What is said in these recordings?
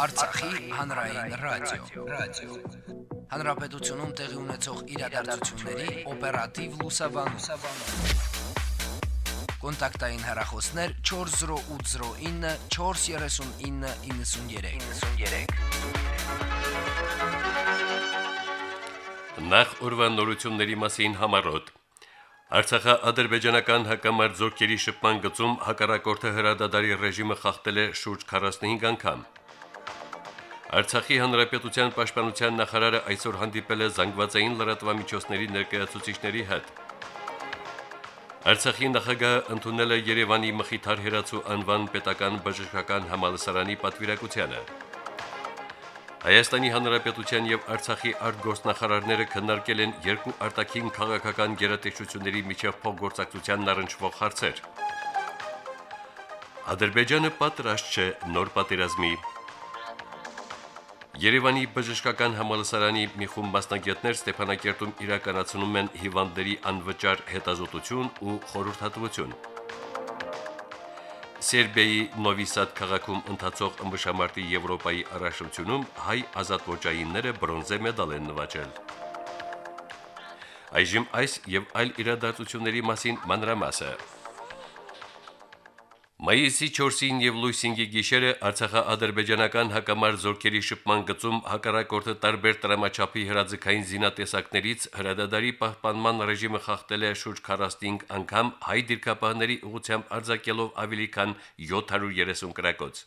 Արցախի հանրային ռադիո, ռադիո։ Հանրապետությունում տեղի ունեցող իրադարձությունների օպերատիվ լուսաբանում։ Կոնտակտային հեռախոսներ 40809 43993։ 93։ Նախ ուրվան նորությունների մասին համարոտ Արցախա ադրբեջանական հակամարտ զորքերի շփման գծում հակառակորդը հրադադարի ռեժիմը խախտել է շուրջ 45 անգամ։ Արցախի հանրապետության պաշտպանության նախարարը այսօր հանդիպել է զանգվածային լրատվամիջոցների ներկայացուցիչների հետ։ Արցախի նախագահը ընդունել է Երևանի Մխիթար Հերացու անվան պետական բժշկական համալսարանի պատվիրակությանը։ Հայաստանի Հանրապետության եւ Արցախի արտգործնախարարները քննարկել են երկու արտաքին քաղաքական գերատեսչությունների միջև փոխգործակցության առնչվող հարցեր։ Ադրբեջանը պատրաստ չէ նոր պատերազմի։ Երևանի բժշկական համալսարանի մի խումբ մասնագետներ Ստեփանակերտում իրականացնում են հիվանդների անվճար հետազոտություն ու խորհրդատվություն։ Սերբիայի Նովի Սադ քաղաքում ընթացող ըմբշամարտի Եվրոպայի առաջնությունում հայ ազատվոճայինները բրոնզե մեդալ են նվաճել։ Այժմ այս եւ այլ իրադարձությունների մասին մանրամասը։ Մայիսի 4-ին եւ լույսին գիշերը Արցախա-ադրբեջանական հակամարտ զորքերի շփման գծում հակառակորդը տարբեր տրամաչափի հրաձգային զինատեսակներից հրադադարի պահպանման ռեժիմը խախտել է շուրջ 45 անգամ հայ դիրքապահների ուղությամբ արձակելով ավելի քան 730 կրակոց։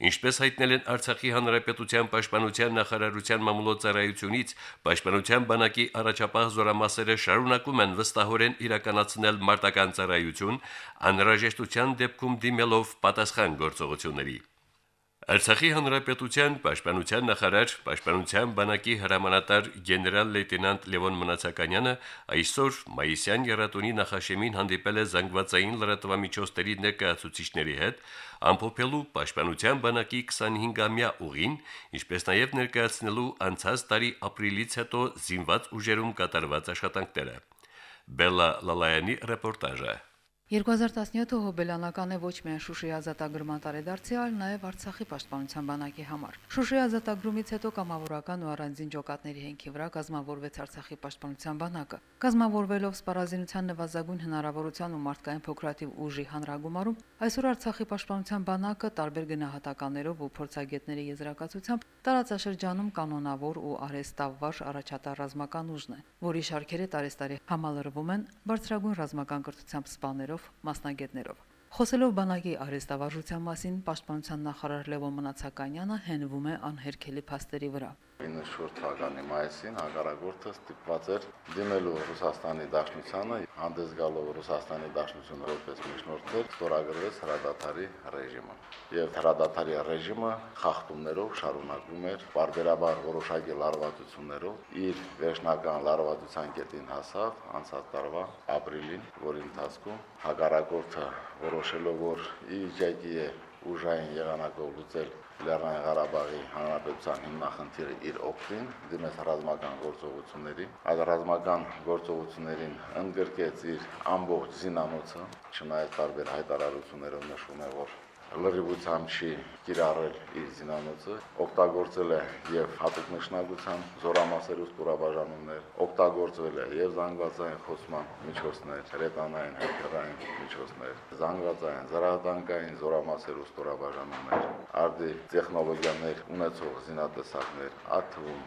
Ինչպես հայտնել են Արցախի հանրապետության պաշտպանության նախարարության մամուլոցարայությունից, պաշտպանության բանակի առաջապահ զորամասերը շարունակում են վստահորեն իրականացնել մարտական ծառայություն, անհրաժեշտության դեպքում դիմելով պատասխան գործողությունների։ Արցախի հանրապետության պաշտպանության նախարար, պաշտպանության բանակի հրամանատար գեներալ-լեյտենանտ Լևոն Մնացականյանը այսօր Մայիսյան երաթունի նախաշեմին հանդիպել է զանգվածային լրատվամիջոցների ներկայացուցիչների հետ, ամփոփելու պաշտպանության բանակի 25-ամյա ուղին, ինչպես նաև ներկայացնելու անցած տարի ապրիլից հետո զինված ուժերում կատարված աշխատանքները։ Բելլա Լալայանի ռեպորտաժը 2017-ը հոբելյանական է ոչ միայն Շուշիի ազատագրման տարեդարձի, այլ նաև Արցախի պաշտպանության բանակի համար։ Շուշիի ազատագրումից հետո կամավորական ու առանձին ջոկատների հենքի վրա կազմավորվեց Արցախի պաշտպանության բանակը։ Կազմավորվելով սպառազինության նվազագույն հնարավորության ու մարդկային փոքրատիվ ուժի հանրագումարում, այսօր Արցախի պաշտպանության բանակը տարբեր գնահատականներով ու փորձագետների եզրակացությամբ տարածաշրջանում կանոնավոր ու արհեստավար առաջատար ռազմական ուժն է, որի շարքերը տարեստարի համալրվում են բարձրագույն ռազմական կրթությամբ սպաներով մասնագետներով, մասնագետներով։ Խոսելով բանակի արհեստավարժության մասին, պաշտպանության նախարար Լևոն Մնացականյանը հենվում է անհերքելի փաստերի վրա։ 94 թվականի մայիսին հակառակորդը ստիպված էր դիմելու Ռուսաստանի Դաշնությանը, հանդես գալով Ռուսաստանի Դաշնությունը որպես միջնորդներ, ստորագրվեց հրադադարի ռեժիմը։ Եվ հրադադարի ռեժիմը խախտումներով շարունակվում էր բարբերաբար որոշակի լարվածություններով իր վերջնական լարվածության կետին հասավ անցած տարվա ապրիլին, որի ընթացքում հակառակորդը որոշելով որ ի վիճակի է ուժային եղանակով լուծել Լեռնային Ղարաբաղի Հանրապետության հիմնախնդիրը իր օգտին դիմեց ռազմական գործողությունների, այդ ռազմական գործողություններին ընդգրկեց իր ամբողջ զինանոցը, չնայած տարբեր հայտարարություններով նշվում է, որ լրիվությամբ չի կիրառել իր զինանոցը, օգտագործել է եւ հատուկ նշանակության զորամասեր ու ստորաբաժանումներ, օգտագործվել է եւ զանգվածային խոսման միջոցներ, հրետանային հերթային միջոցներ, զանգվածային, զրահատանկային զորամասեր ու ստորաբաժանումներ, արդի տեխնոլոգիաներ ունեցող զինատեսակներ, այդ թվում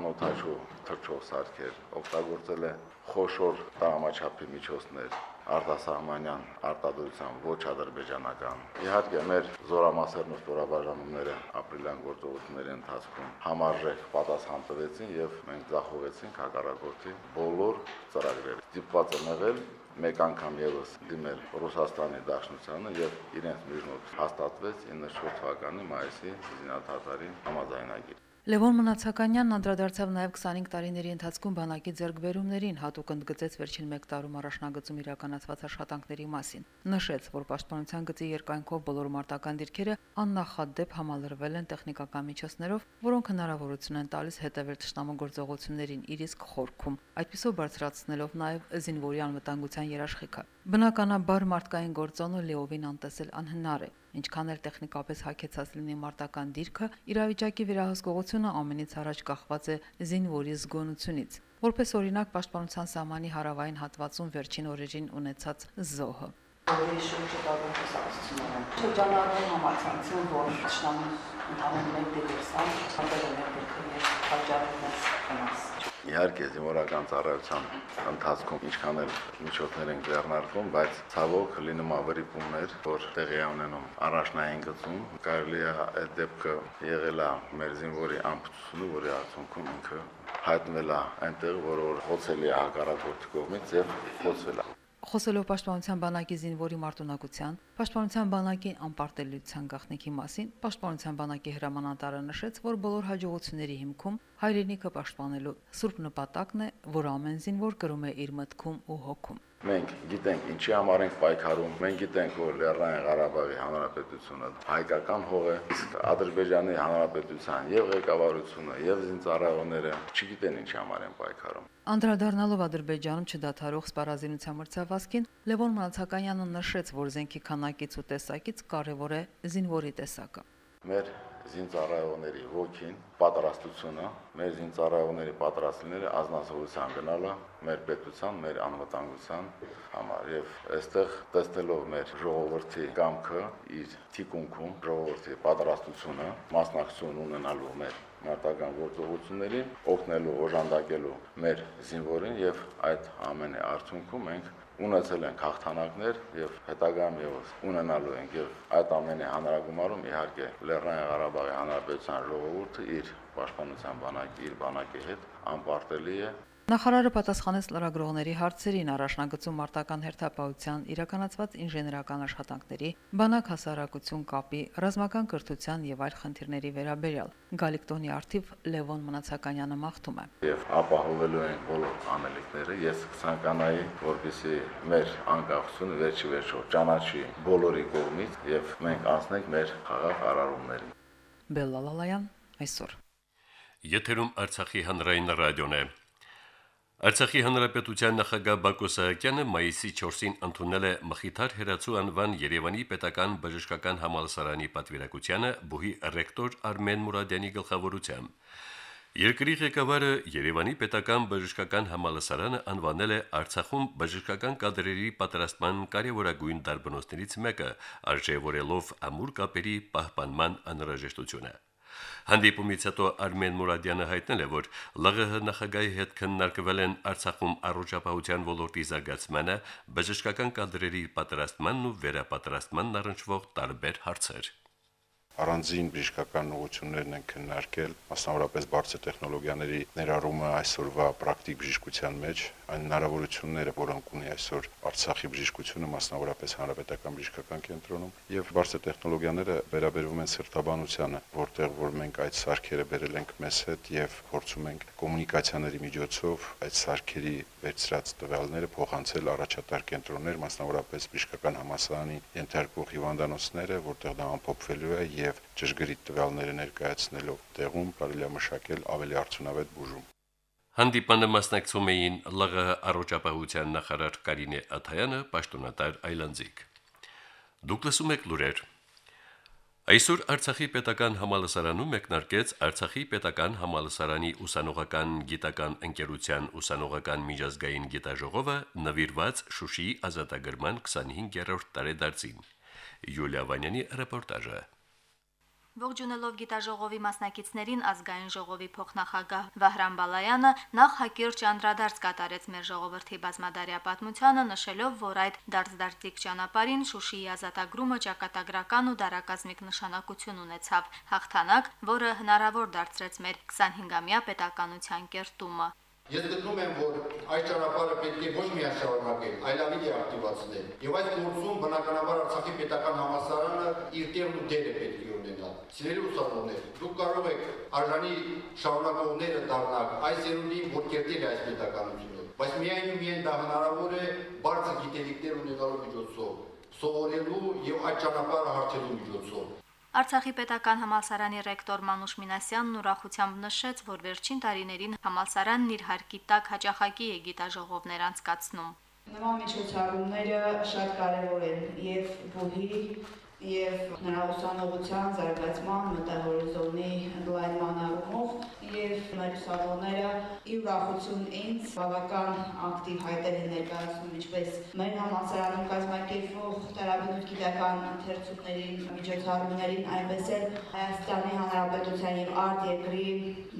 անօթաչու թրջող սարքեր, օգտագործել է խոշոր տարամաչափի միջոցներ, արտասահմանյան արտադրության ոչ ադրբեջանական։ Իհարկե մեր զորամասերն ու ստորաբաժանումները ապրիլյան գործողությունների ընթացքում համարժեք պատասխան տվեցին եւ մենք ձախողեցինք հակառակորդի բոլոր ծրագրերը։ Դիպված է եղել մեկ անգամ եւս դիմել Ռուսաստանի Դաշնությանը եւ իրենց միջնորդ հաստատվեց 94 թվականի մայիսի զինաթաթարի համաձայնագիր։ Լևոն Մնացականյանն անդրադարձավ նաև 25 տարիների ընթացքում բանակի ձեռքբերումներին, հատուկ ընդգծեց վերջին 1 տարում առաջնագծում իրականացված աշխատանքների մասին։ Նշեց, որ պաշտպանության գծի երկայնքով բոլոր մարտական դիրքերը աննախադեպ համալրվել են տեխնիկական միջոցներով, որոնք հնարավորություն են տալիս հետևել ճշտամու գործողություններին իր իսկ խորքում, այդպիսով բարձրացնելով նաև զինվորի անվտանգության երաշխիքը։ Բնականաբար մարդկային գործոնը լիովին անտեսել անհնար է ինչքան էլ տեխնիկապես հակեցած լինի մարտական դիրքը, իրավիճակի վերահսկողությունը ամենից առաջ կախված է զինվորի զգոնությունից։ Որպես օրինակ պաշտպանության սահմանի հարավային հատվածում վերջին օրերին ունեցած զոհը Ավելի շուրջը կարող է սարսությունը։ Շրջանառվում համացանցում, որ շնամի ընդհանուր մեկ դեպքսան, հանդեպ մեր դեպքը եւ հաջարում մեզ կնաս։ Իհարկե զինվորական ծառայության ընթացքում ինչքան էլ միջոցներ են ձեռնարկվում, բայց ցավոք լինում է վրիպումներ, որ տեղի ունենում առաջնային գծում։ Կարելի է այդ դեպքը եղել է մեր զինվորի ամբողջությունը, որի արդյունքում ինքը հայտնվել է այնտեղ, որ որ խոցել է հակառակորդի կողմից եւ խոցվել է։ Խոսելով Պաշտպանության բանակի զինվորի մարտունակության, Պաշտպանության բանակի անպարտելիության գաղտնիքի մասին, Պաշտպանության բանակի հրամանատարը նշեց, որ բոլոր հաջողությունների հիմքում հայրենիքը պաշտպանելու սուրբ նպատակն է, որ ամեն զինվոր կրում է իր մտքում ու հոգում։ Մենք գիտենք ինչի համար ենք պայքարում, մենք գիտենք, որ Լեռնային Ղարաբաղի Հանրապետությունը հայկական հող է, իսկ Ադրբեջանի Հանրապետության եւ ղեկավարությունը եւ զինծառայողները չգիտեն ինչի համար են պայքարում։ Անդրադառնալով Ադրբեջանում չդադարող սպառազինության մրցավազքին, Լևոն Մանացականյանը նշեց, որ զենքի քանակից ու տեսակից կարևոր է զինվորի տեսակը։ Մեր զինծառայողների ոգին, պատրաստությունը, մեր զինծառայողների պատրաստները ազնասողության գնալը մեր պետության, մեր անվտանգության համար եւ այստեղ տեսնելով մեր ժողովրդի կամքը իր թիկունքում ժողովրդի պատրաստությունը, մասնակցություն ունենալու մեր մարտական գործողություններին, օգնելու, օժանդակելու մեր զինվորին եւ այդ ամենի արդյունքում մենք ունեցել ենք հաղթանակներ եւ հետագայում եւս ունենալու ենք եւ այդ ամենի հանրագումարում իհարկե Լեռնային Ղարաբաղի Հանրապետության ժողովուրդը իր պաշտպանության բանակի իր բանակի հետ անպարտելի է Նախարարը պատասխանեց լրագրողների հարցերին առաջնագծում մարտական հերթապահության իրականացված ինժեներական աշխատանքների, բանակ հասարակություն կապի, ռազմական կրթության եւ այլ խնդիրների վերաբերյալ։ Գալիկտոնի արթիվ Լևոն Մնացականյանը մաղթում է։ Եվ ապահովելու են բոլոր անելիքները։ Ես ցանկանայի, որպեսզի մեր անկախությունը վերջի վերջո ճանաչի բոլորի կողմից եւ մենք անցնենք մեր խաղաղ արարումներին։ Բելլալալայան այսօր։ Եթերում Արցախի հանրային ռադիոն է։ Արցախի հանրապետության նախագահ Բակո Սահակյանը մայիսի 4-ին ընդունել է Մխիթար Հերացու անվան Երևանի պետական բժշկական համալսարանի պատվիրակությանը բուհի ռեկտոր Արմեն Մուրադյանի գլխավորությամբ։ Երկրի ղեկավարը Երևանի պետական բժշկական համալսարանը անվանել է Արցախում բժշկական կadrերի պատրաստման կարևորագույն դարբնոցներից մեկը, արժևորելով ամուր կապերի պահպանման անհրաժեշտությունը։ Հանդիպումից հետո Արմեն Մուրադյանը հայտնել է, որ ԼՂՀ նախագահի հետ քննարկվել են Արցախում առողջապահության ոլորտի զարգացմանը, բժշկական կadrերի պատրաստմանն ու վերապատրաստմանն առնչվող տարբեր հարցեր առանձին բժշկական ուղղություններն են քննարկել, մասնավորապես բարձր տեխնոլոգիաների ներառումը այսօրվա պրակտիկ բժշկության մեջ, այն հնարավորությունները, որոնք ունի այսօր Արցախի բժշկությունը, մասնավորապես հանրապետական բժշկական կենտրոնում, եւ բարձր տեխնոլոգիաները վերաբերվում են սրտաբանությանը, որտեղ որ մենք այդ սարքերը բերել ենք մեզ հետ եւ փորձում ենք կոմունիկացիաների միջոցով այդ սարքերի վերցրած տվյալները փոխանցել առաջատար կենտրոններ, մասնավորապես բժշկական համասարանի ենթարկող հիվանդանոցները, որտեղ դա ամփոփվելու է եւ ճշգրիտ տվյալները ներկայացնելով տեղում կարելի է մշակել ավելի արդյունավետ բուժում։ Հանդիպանը մասնակցում էին ԼՂՀ առողջապահության նախարար Կարինե Աթայանը, պաշտոնատար Այլանդզիկ։ Դուք լսում եք լուրեր։ Այսօր Արցախի պետական համալսարանում մեկնարկեց Արցախի պետական համալսարանի ուսանողական գիտական ընկերության ուսանողական միջազգային գիտաժողովը նվիրված Շուշիի ազատագրման 25-րդ տարեդարձին։ Յուլիա Վանյանի ռեպորտաժը։ Ողջունելով գիտաժողովի մասնակիցներին ազգային ժողովի փոխնախագահ Վահրամ Բալայանը նախ հակիրճ անդրադարձ կատարեց մեր ժողովրդի բազմադարյա պատմությանը, նշելով, որ այդ դարձդարձիկ ճանապարհին Շուշիի ազատագրումը ճակատագրական ու դարակազմիկ նշանակություն ունեցավ, հաղթանակ, որը հնարավոր դարձրեց մեր 25-ամյա պետականության կերտումը։ Ես գտնում եմ, որ այս ճանապարհը պետք է ոչ միայն շարունակել, այլ ավելի ակտիվացնել։ Եվ այս գործում բնականաբար Արցախի պետական համալսարանը իր տեղն ու դերը պետք է ունենալ։ Սիրելի ուսանողներ, դուք կարող եք արժանի շարունակողները դառնալ այս երունդին, որ կերտել է այս պետականությունը, բայց միայն ու միայն դա հնարավոր է բարձր գիտելիքներ ունենալու միջոցով, սովորելու եւ այդ ճանապարհը հարթելու միջոցով։ Արցախի պետական համալսարանի ռեկտոր Մանուշ Մինասյանն ուրախությամբ նշեց, որ վերջին տարիներին համալսարանն իր հարկի տակ հաջախակի է գիտաժողովներ անցկացնում։ Նման միջոցառումները շատ կարևոր են եւ բուհի եւ նրա ուսանողության զարգացման մտահորիզոնի ընդլայնման առումով եւ մեր ուսանողները ի ուրախություն ինձ բավական ակտիվ հայտեր են ներկայացնում ինչպես մեր համալսարանում կազմակերպվող տարաբնույթ գիտական ընթերցումներին, միջոցառումներին, այնպես էլ Հայաստանի Հանրապետության եւ արտերկրի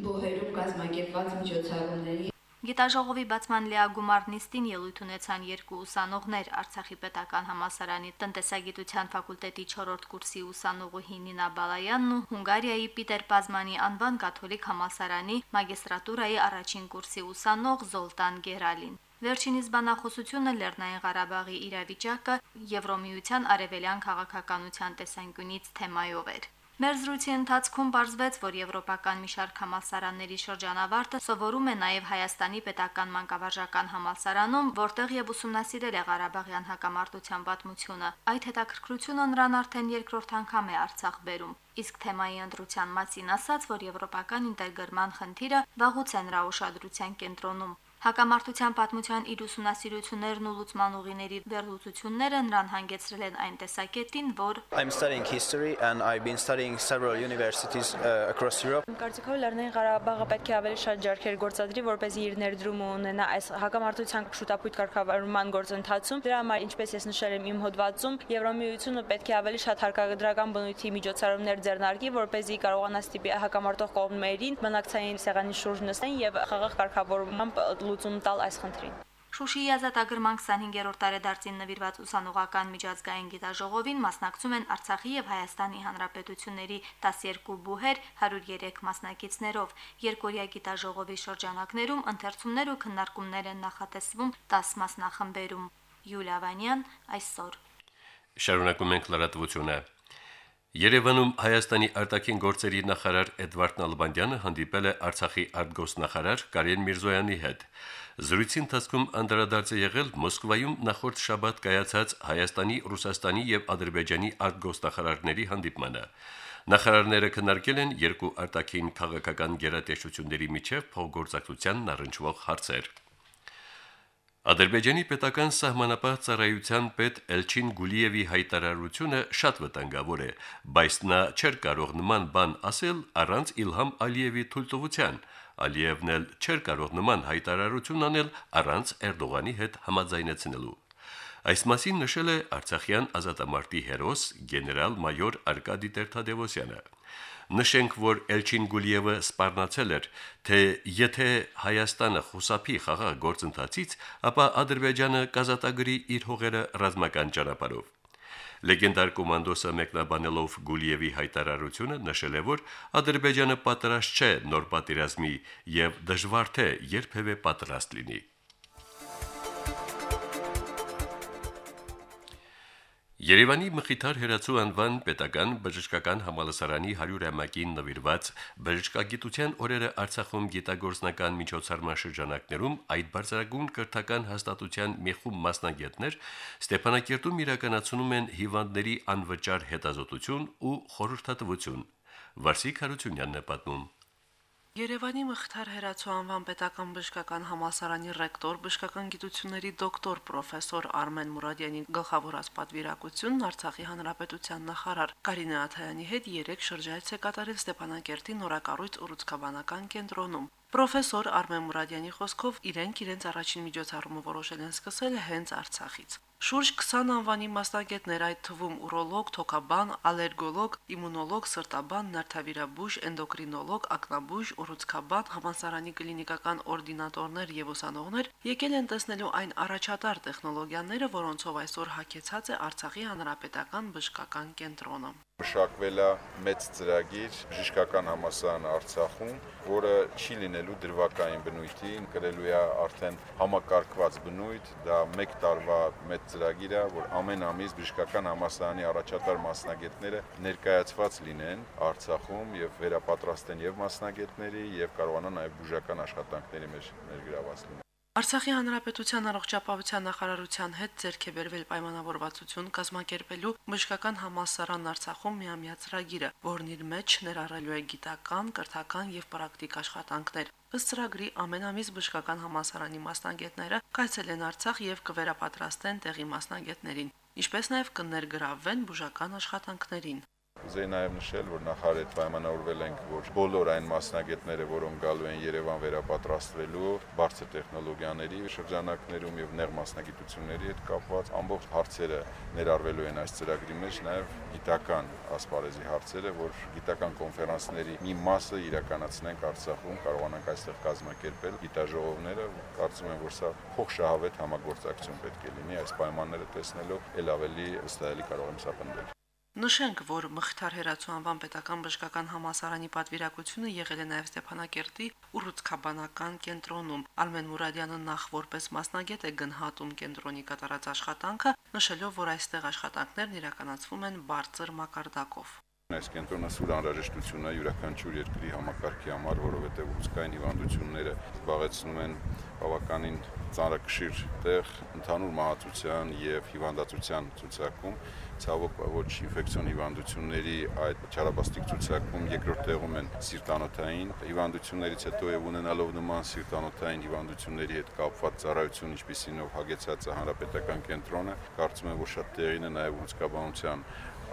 բուհերում կազմակերպված միջոցառումների Գիտաժողովի բացման լիագումար նիստին ելույթ ունեցան երկու ուսանողներ Արցախի պետական համալսարանի տնտեսագիտության ֆակուլտետի 4-րդ կուրսի ուսանողուհի Նինա Բալայանն ու Հունգարիայի Պիտեր Պազմանի անվան կաթոլիկ համալսարանի մագիստրատուրայի առաջին կուրսի ուսանող Զոլտան Գերալին։ Վերջինիս բանախոսությունը Լեռնային Ղարաբաղի իրավիճակը Եվրոմիության արևելյան քաղաքականության տեսանկյունից թեմայով էր։ Մեր զրույցի ընթացքում ողջվեց, որ եվրոպական մի շարք համալսարանների շրջանավարտը սովորում է նաև Հայաստանի պետական մանկավարժական համալսարանում, որտեղ եւ ուսումնասիրել է Ղարաբաղյան հակամարտության պատմությունը։ Այդ հետաքրքրությունը նրան արդեն երկրորդ անգամ է Արցախ բերում։ Իսկ թեմայի ընտրության մասին ասաց, որ եվրոպական ինտեգրման խնդիրը վաղուց է նրա ուշադրության կենտրոնում։ Հակամարտության պատմության իր ուսումնասիրություններն ու լուսման ուղիների վերլուծությունները նրան հանգեցրել են այն տեսակետին, որ I'm studying history and I've been studying several universities uh, across Europe. Կարծիքով Լեռնային Ղարաբաղը պետք է ավելի շատ ջարքեր գործադրի, որպեսզի իր ներդրումը ունենա այս հակամարտության շուտապույտ կարգավորման գործընթացում։ Դրա համար, ինչպես ես նշել եմ իմ հոդվածում, Եվրոմիությունը պետք է ավելի շատ հարկադրական բնույթի միջոցառումներ ձեռնարկի, որպեսզի կարողանա ստիպի հակամարտող կողմերին բնակցային սեղանի շուրջ նստեն եւ խաղաղ կարգավորմամբ լուծում տալ այս խնդրին։ Շուշիի ազատագրման 25-րդ տարեդարձին նվիրված ուսանողական միջազգային գիտաժողովին մասնակցում են Արցախի եւ Հայաստանի Հանրապետությունների 12 բուհեր 103 մասնակիցներով։ Երկորյա գիտաժողովի շրջանակներում ընթերցումներ ու քննարկումներ են նախատեսվում 10 մասնախմբերում։ Յուլիա Վանյան այսօր։ Շարունակում ենք լրատվությունը։ Երևանում Հայաստանի արտաքին գործերի նախարար Էդվարդ Նալբանդյանը հանդիպել է Արցախի արտգոսնախարար Կարեն Միրզոյանի հետ։ Զրույցի ընթացքում անդրադարձ է եղել Մոսկվայում նախորդ շաբաթ կայացած Հայաստանի, Ռուսաստանի եւ Ադրբեջանի արտգոսնախարարների հանդիպմանը։ Նախարարները քննարկել են երկու արտաքին քաղաքական գերատեսչությունների միջև փոխգործակցությանն առնչվող հարցեր։ Ադրբեջանի պետական սահմանապահ ծառայության պետ Էլչին Գուլիևի հայտարարությունը շատ վտանգավոր է, բայց նա չէր կարող նման բան ասել առանց Իլհամ Ալիևի թույլտվության։ Ալիևն էլ չէր կարող նման հայտարարություն անել առանց Էրդողանի հետ համաձայնեցնելու։ Այս մասին նշել է Արցախյան ազատամարտի հերոս գեներալ-մայոր Արկադի Տերթադևոսյանը։ Նշենք, որ Էլչին Գուլիևը սպառնացել էր, թե եթե Հայաստանը խուսափի խաղաղ գործընթացից, ապա Ադրբեջանը կազատագրի իր հողերը ռազմական ճանապարհով։ Լեգենդար կոմանդոսը մեկնաբանելով Գուլիևի հայտարարությունը նշել է, որ Ադրբեջանը պատրաստ չէ նոր պատերազմի եւ դժվար թե երբևէ պատրաստ լինի։ Երևանի Մխիթար հերացու անվան պետական բժշկական համալսարանի 100-ամյակին նվիրված բժշկագիտության օրերը Արցախում գիտագործնական միջոցառման շրջանակներում այդ բարձրագույն կրթական հաստատության մի խումբ մասնագետներ Ստեփանակերտում իրականացնում են հիվանդների անվճար հետազոտություն ու խորհրդատվություն։ Վարսիկ Հարությունյանն է պատմում. Երևանի Մխիթար Հերացու անվան պետական բժշկական համալսարանի ռեկտոր, բժշկական գիտությունների դոկտոր պրոֆեսոր Արմեն Մուրադյանի գլխավորած պատվիրակությունն Արցախի հանրապետության նախարար Կարինե Աթայանի հետ 3 շրջայց է կատարել Ստեփանակերտի նորակառույց ուռուցքաբանական կենտրոնում։ Պրոֆեսոր Արմեն Մուրադյանի խոսքով իրենք իրենց առաջին միջոցառումը որոշել են սկսել հենց Արցախից։ Շուրջ 20 անվանի մասնագետներ, այդ թվում ուրոլոգ, թոքաբան, ալերգոլոգ, իմունոլոգ, սրտաբան, նրթավիրաբույժ, էնդոկրինոլոգ, ակնաբույժ, ուռուցքաբան, համասարանի կլինիկական օրդինատորներ եւ ուսանողներ եկել են տեսնելու այն առաջատար տեխնոլոգիաները, որոնցով այսօր հակեցած է Արցախի հանրապետական բժշկական կենտրոնը։ Մշակվել է մեծ ծրագիր բժշկական համասարան Արցախում, որը չի լինելու դրվակային բնույթի, կրելու է արդեն համակարգված բնույթ, դա 1 տարվա մեծ ծրագիր է, որ ամեն ամիս բժշկական համասարանի առաջատար մասնագետները ներկայացված լինեն Արցախում եւ վերապատրաստեն եւ մասնագետների եւ կարողանան նաեւ բուժական աշխատանքների մեջ ներգրաված լինել։ Արցախի հանրապետության առողջապահության նախարարության հետ ձեռք է բերվել պայմանավորվածություն կազմակերպելու բժշկական համալսարան Արցախում միամյա ծրագիրը, որն իր մեջ ներառելու է գիտական, կրթական եւ պրակտիկ աշխատանքներ։ Ըստ ծրագրի ամեն ամիս բժշկական համալսարանի մասնագետները կայցելեն Արցախ եւ կվերապատրաստեն տեղի մասնագետներին։ ինչպես նաև կներգրավվեն բուժական աշխատանքներին։ Կուզեի նաև նշել, որ նախարար հետ պայմանավորվել ենք, որ բոլոր այն մասնագետները, որոնք գալու են Երևան վերապատրաստվելու բարձր տեխնոլոգիաների շրջանակներում եւ նեղ մասնագիտությունների հետ կապված ամբողջ հարցերը ներառվելու են այս ծրագրի մեջ, նաև գիտական ասպարեզի հարցերը, որ գիտական կոնֆերանսների մի մասը իրականացնենք Արցախում, կարողանանք այստեղ կազմակերպել գիտաժողովները, կարծում եմ, որ սա փոխշահավետ համագործակցություն պետք է լինի այս պայմանները տեսնելով, ել ավելի վստահելի կարող եմ սա պնդել։ Նշենք, որ Մխիթար Հերացու անվան պետական բժշկական համալսարանի պատվիրակությունը եղել է նաև Ստեփանակերտի ուռուցքաբանական կենտրոնում։ Արմեն Մուրադյանը նախ որպես մասնագետ է գնահատում կենտրոնի կատարած աշխատանքը, նշելով, որ այստեղ աշխատանքներն իրականացվում են բարձր մակարդակով։ Այս կենտրոնը սուր անհրաժեշտություն է յուրաքանչյուր երկրի համակարգի համար, որովհետև ուծկային հիվանդությունները զբաղեցնում են բավականին ծանրակշիռ տեղ ընդհանուր մահացության եւ հիվանդացության ցուցակում ցավոք ոչ ինֆեկցիոն հիվանդությունների այդ չարաբաստիկ ցուցակում երկրորդ տեղում են սիրտանոթային հիվանդություններից հետո եւ ունենալով նման սիրտանոթային հիվանդությունների հետ կապված ծառայություն, ինչպիսինով հագեցած է հանրապետական կենտրոնը, կարծում եմ, որ շատ տեղին է նաեւ ուծկաբանության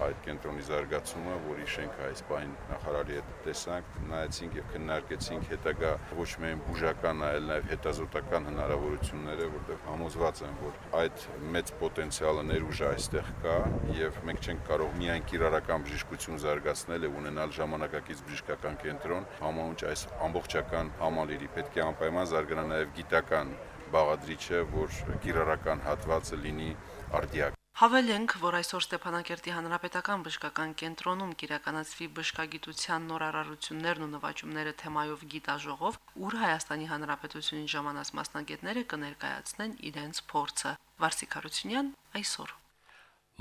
այդ կենտրոնի զարգացումը, որի շենքը այս պայն նախարարի հետ տեսանք, նայեցինք եւ քննարկեցինք հետագա ոչ միայն բուժական, այլ նաեւ հետազոտական հնարավորությունները, որտեղ համոզված եմ, որ այդ մեծ պոտենցիալը ներուժը այստեղ կա եւ մենք չենք կարող միայն կիրառական բժշկություն զարգացնել եւ ունենալ ժամանակակից բժշկական կենտրոն, համահունչ այս ամբողջական համալիրի պետք է անպայման զարգանա նաեւ գիտական բաղադրիչը, որ կիրառական հատվածը լինի արդիակ Հավելենք, որ այսօր Ստեփանակերտի հանրապետական բժշկական կենտրոնում կիրականացվի բժշկագիտության նորարարություններն ու նվաճումները թեմայով գիտաժողով, ուր Հայաստանի Հանրապետությունին ժամանած մասնագետները կներկայացնեն իրենց փորձը։ Վարսիկ Հարությունյան այսօր։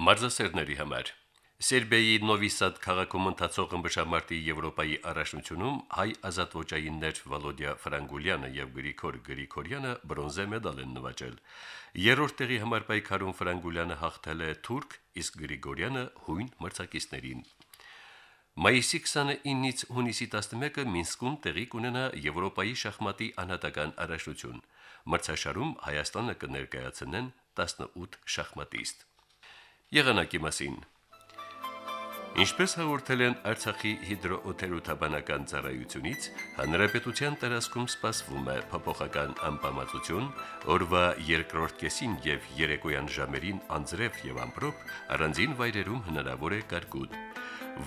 Մարզասերների համար Սերբիայի Նովիսադ քաղաքում ընթացող ըմբշամարտի Եվրոպայի առաջնությունում հայ ազատոճայիններ Վալոդիա Ֆրանգուլյանը եւ Գրիգոր Գրիգորյանը բրոնզե մեդալ են նվաճել։ Երրորդ տեղի համար պայքարում Ֆրանգուլյանը հաղթել է թուրք, իսկ Գրիգորյանը հույն մրցակիցներին։ Մայիսի 29-ից հունիսի 11-ը Մինսկում տեղի կունենա Եվրոպայի շախմատի անհատական առաջնություն։ Մրցաշարում Հայաստանը կներկայացնեն 18 շախմատիստ։ Եղանակի մասին Ինչպես հաղորդել են Արցախի հիդրոօթերոթաբանական ծառայությունից, հանրապետության տարածքում սպասվում է փոփոխական անբավարարություն, օրվա երկրորդ կեսին եւ երեկոյան ժամերին անձրև եւ ամպրոպ, առանձին վայրերում հնարավոր է կարկուտ։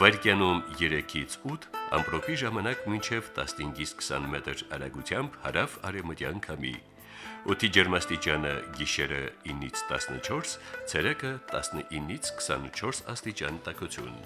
Վարկյանում 3-ից 8, ամպրոպի ժամանակ մինչև 15-ից 20 մետր արագությամբ հարավ արևմտյան քամի։ Օդի ջերմաստիճանը գիշերը 9-ից 14, ցերեկը 19-ից 24 աստիճան տաքություն։